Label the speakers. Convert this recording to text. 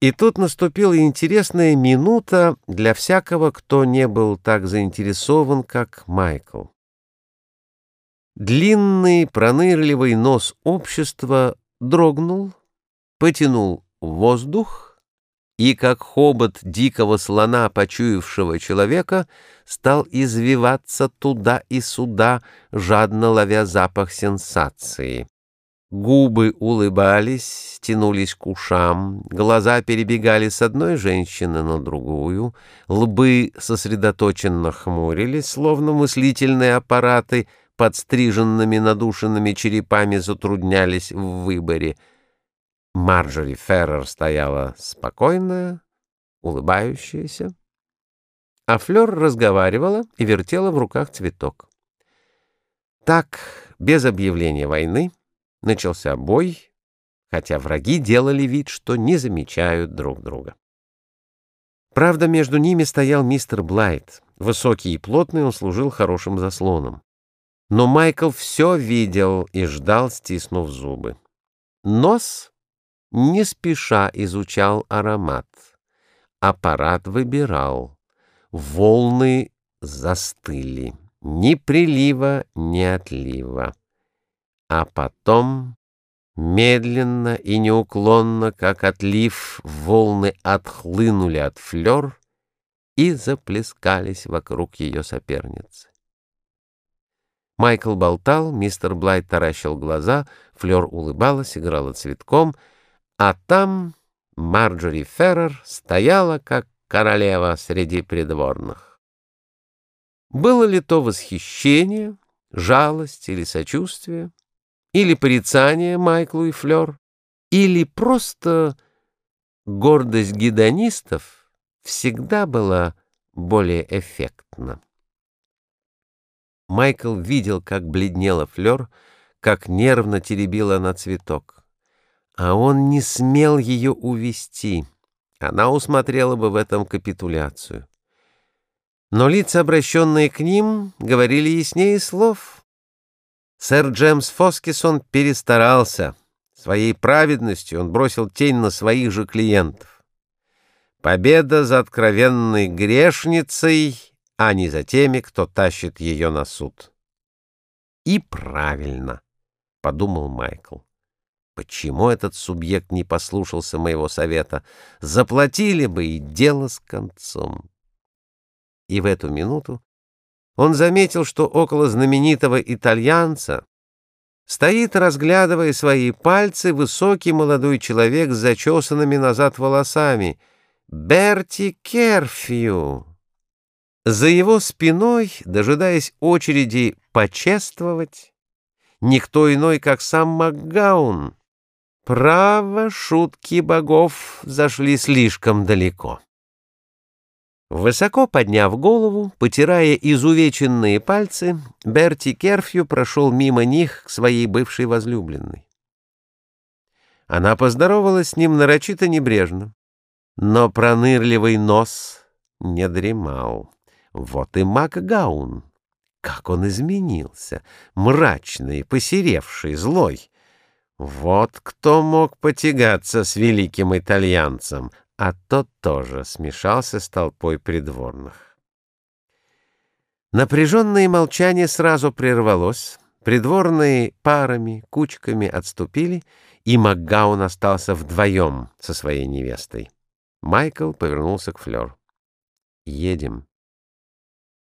Speaker 1: И тут наступила интересная минута для всякого, кто не был так заинтересован, как Майкл. Длинный пронырливый нос общества дрогнул, потянул воздух и, как хобот дикого слона, почуявшего человека, стал извиваться туда и сюда, жадно ловя запах сенсации. Губы улыбались, тянулись к ушам, глаза перебегали с одной женщины на другую, лбы сосредоточенно хмурились, словно мыслительные аппараты подстриженными надушенными черепами затруднялись в выборе. Марджори Феррер стояла спокойная, улыбающаяся, а Флёр разговаривала и вертела в руках цветок. Так, без объявления войны, Начался бой, хотя враги делали вид, что не замечают друг друга. Правда, между ними стоял мистер Блайт. Высокий и плотный он служил хорошим заслоном. Но Майкл все видел и ждал, стиснув зубы. Нос не спеша изучал аромат. Аппарат выбирал. Волны застыли. Ни прилива, ни отлива а потом медленно и неуклонно, как отлив, волны отхлынули от флёр и заплескались вокруг ее соперницы. Майкл болтал, мистер Блайт таращил глаза, Флёр улыбалась, играла цветком, а там Марджори Феррер стояла, как королева среди придворных. Было ли то восхищение, жалость или сочувствие? Или порицание Майклу и Флёр, или просто гордость гедонистов всегда была более эффектна. Майкл видел, как бледнела Флёр, как нервно теребила она цветок. А он не смел ее увести. Она усмотрела бы в этом капитуляцию. Но лица, обращенные к ним, говорили яснее слов — Сэр Джемс Фоскисон перестарался. Своей праведностью он бросил тень на своих же клиентов. Победа за откровенной грешницей, а не за теми, кто тащит ее на суд. И правильно, — подумал Майкл. Почему этот субъект не послушался моего совета? Заплатили бы, и дело с концом. И в эту минуту он заметил, что около знаменитого итальянца стоит, разглядывая свои пальцы, высокий молодой человек с зачесанными назад волосами — Берти Керфью. За его спиной, дожидаясь очереди почествовать, никто иной, как сам Макгаун. Право, шутки богов зашли слишком далеко. Высоко подняв голову, потирая изувеченные пальцы, Берти Керфью прошел мимо них к своей бывшей возлюбленной. Она поздоровалась с ним нарочито небрежно, но пронырливый нос не дремал. Вот и Макгаун. Как он изменился, мрачный, посеревший, злой. Вот кто мог потягаться с великим итальянцем, а тот тоже смешался с толпой придворных. Напряженное молчание сразу прервалось, придворные парами, кучками отступили, и Макгаун остался вдвоем со своей невестой. Майкл повернулся к Флёр. «Едем».